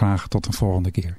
graag tot een volgende keer.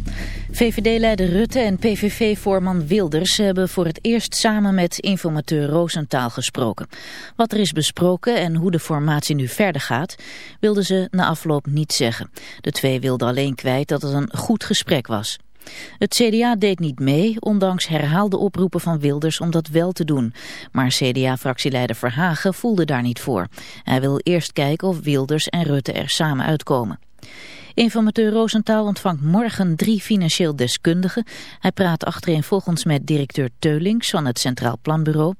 VVD-leider Rutte en PVV-voorman Wilders hebben voor het eerst samen met informateur Roosentaal gesproken. Wat er is besproken en hoe de formatie nu verder gaat, wilden ze na afloop niet zeggen. De twee wilden alleen kwijt dat het een goed gesprek was. Het CDA deed niet mee, ondanks herhaalde oproepen van Wilders om dat wel te doen. Maar CDA-fractieleider Verhagen voelde daar niet voor. Hij wil eerst kijken of Wilders en Rutte er samen uitkomen. Informateur Roosentaal ontvangt morgen drie financieel deskundigen. Hij praat achtereenvolgens met directeur Teulings van het Centraal Planbureau,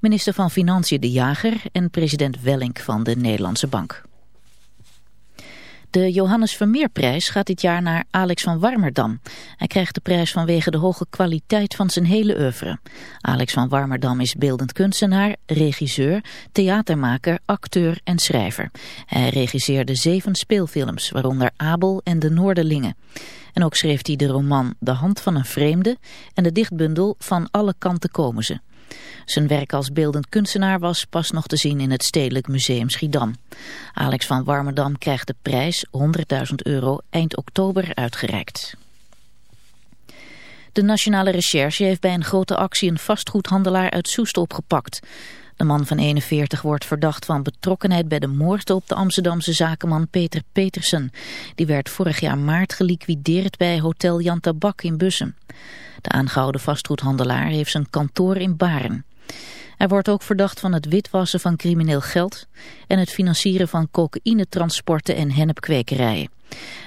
minister van Financiën De Jager en president Wellink van de Nederlandse Bank. De Johannes Vermeerprijs gaat dit jaar naar Alex van Warmerdam. Hij krijgt de prijs vanwege de hoge kwaliteit van zijn hele oeuvre. Alex van Warmerdam is beeldend kunstenaar, regisseur, theatermaker, acteur en schrijver. Hij regisseerde zeven speelfilms, waaronder Abel en De Noorderlingen. En ook schreef hij de roman De Hand van een Vreemde en de dichtbundel Van alle kanten komen ze. Zijn werk als beeldend kunstenaar was pas nog te zien in het Stedelijk Museum Schiedam. Alex van Warmerdam krijgt de prijs 100.000 euro eind oktober uitgereikt. De Nationale Recherche heeft bij een grote actie een vastgoedhandelaar uit Soest opgepakt. De man van 41 wordt verdacht van betrokkenheid bij de moord op de Amsterdamse zakenman Peter Petersen. Die werd vorig jaar maart geliquideerd bij Hotel Jan Tabak in Bussum. De aangehouden vastgoedhandelaar heeft zijn kantoor in Baren. Hij wordt ook verdacht van het witwassen van crimineel geld en het financieren van cocaïnetransporten en hennepkwekerijen.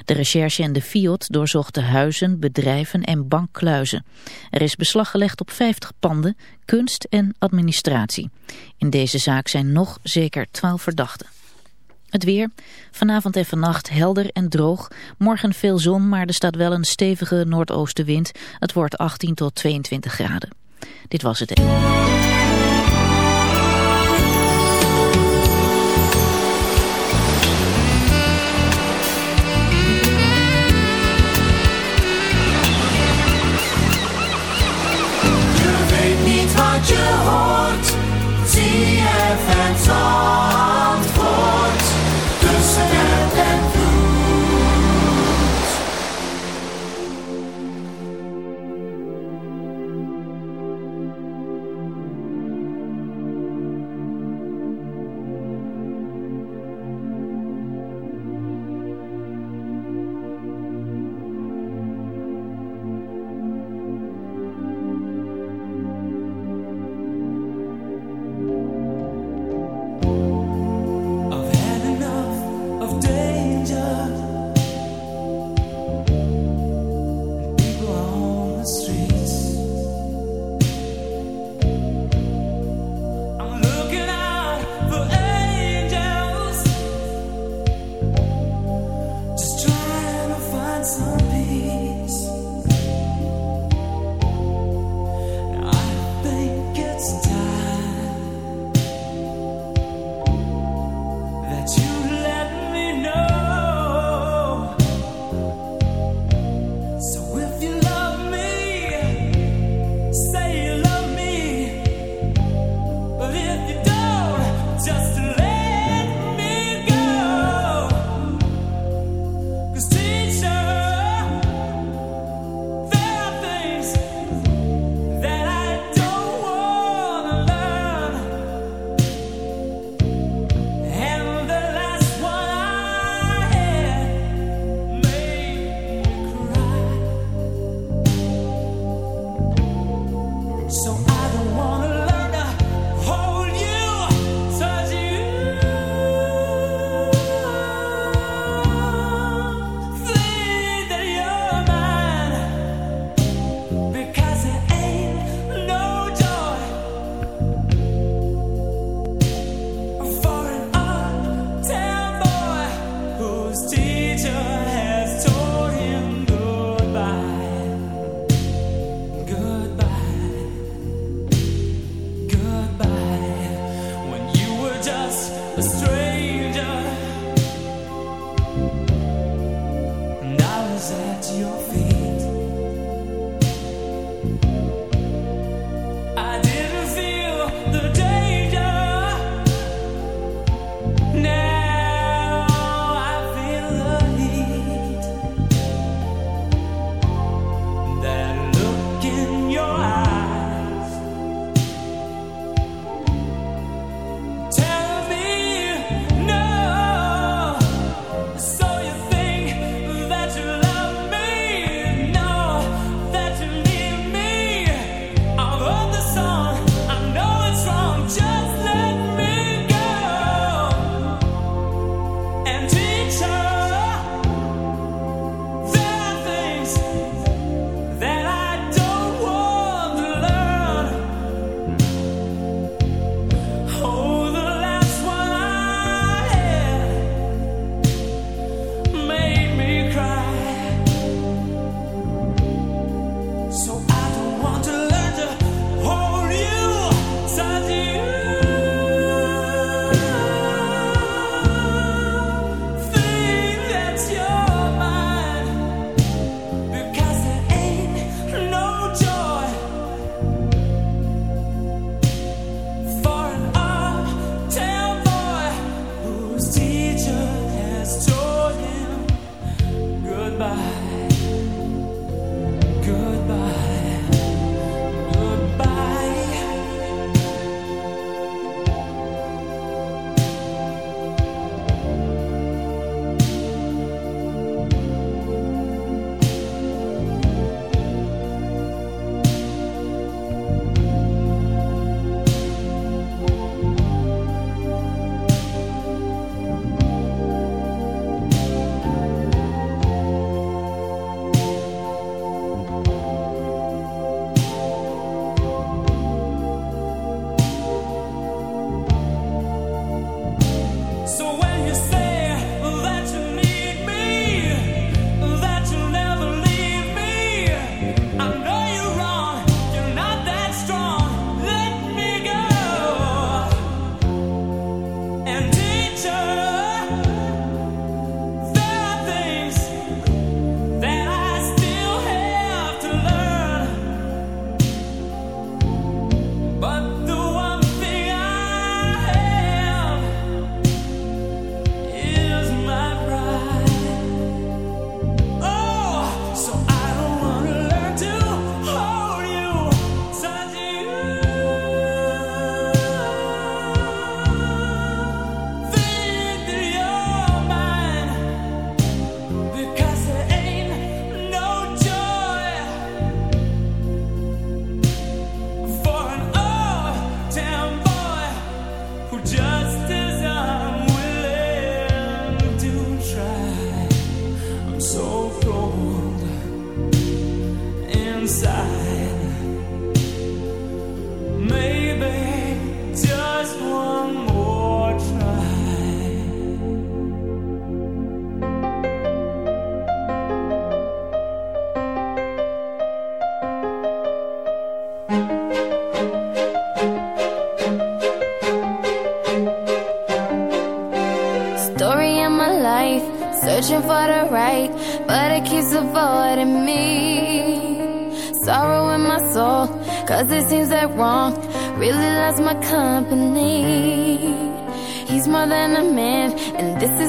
De recherche en de FIOD doorzochten huizen, bedrijven en bankkluizen. Er is beslag gelegd op 50 panden, kunst en administratie. In deze zaak zijn nog zeker 12 verdachten. Het weer. Vanavond en vannacht helder en droog. Morgen veel zon, maar er staat wel een stevige noordoostenwind. Het wordt 18 tot 22 graden. Dit was het.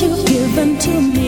you given to me.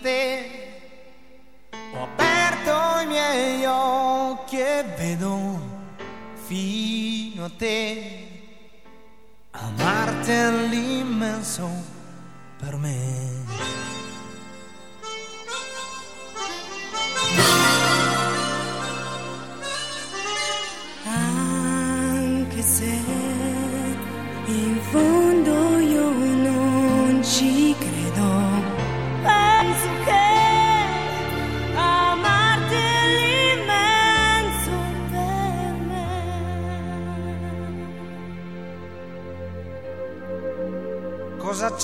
te. Ho aperto i miei occhi e vedo fino a te. Amarti all'immenso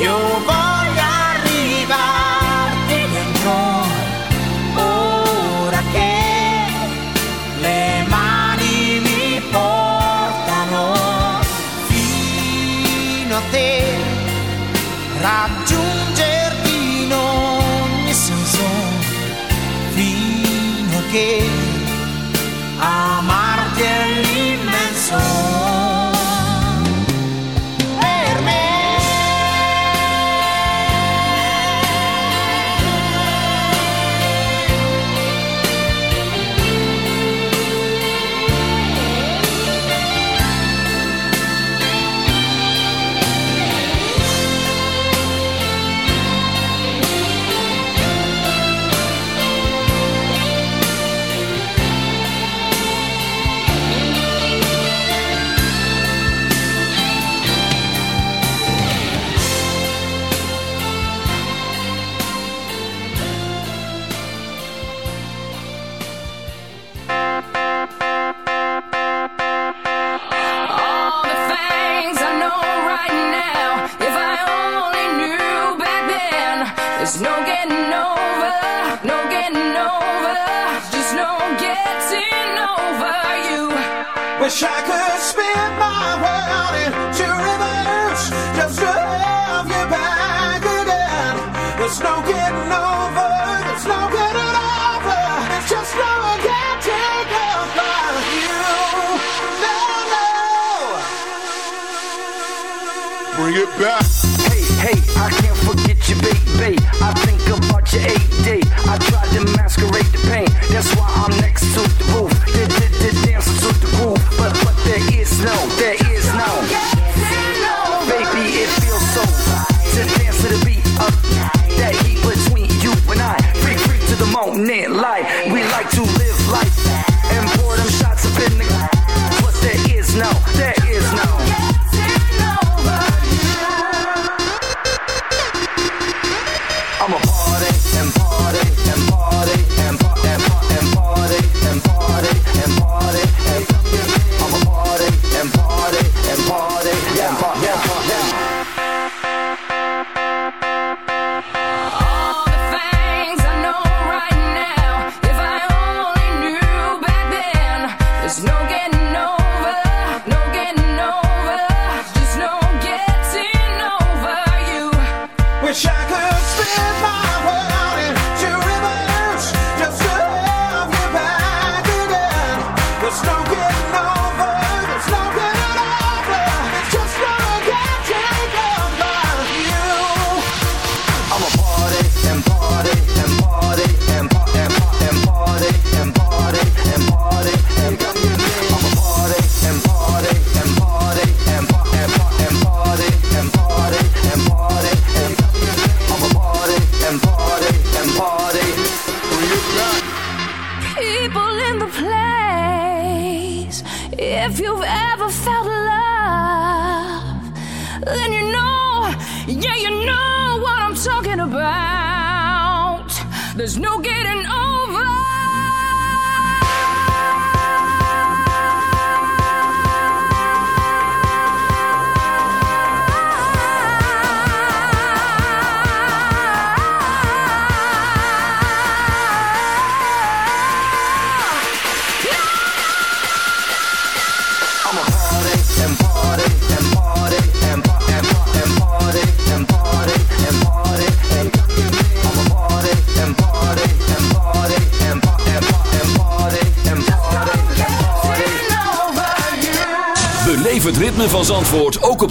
有吧。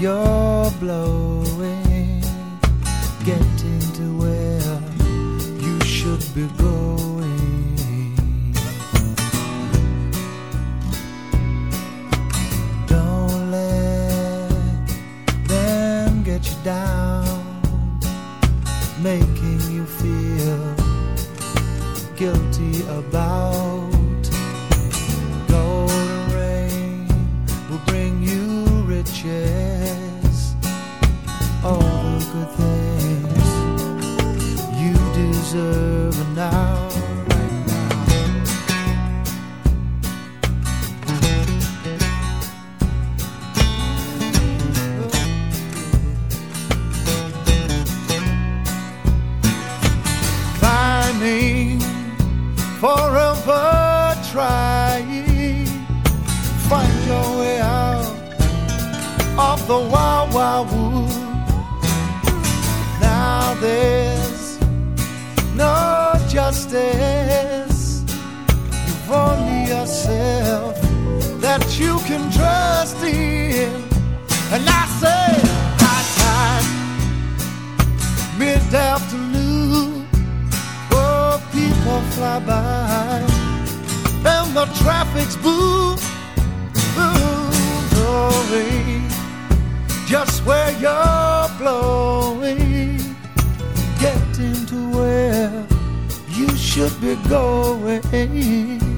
your blow. should be going.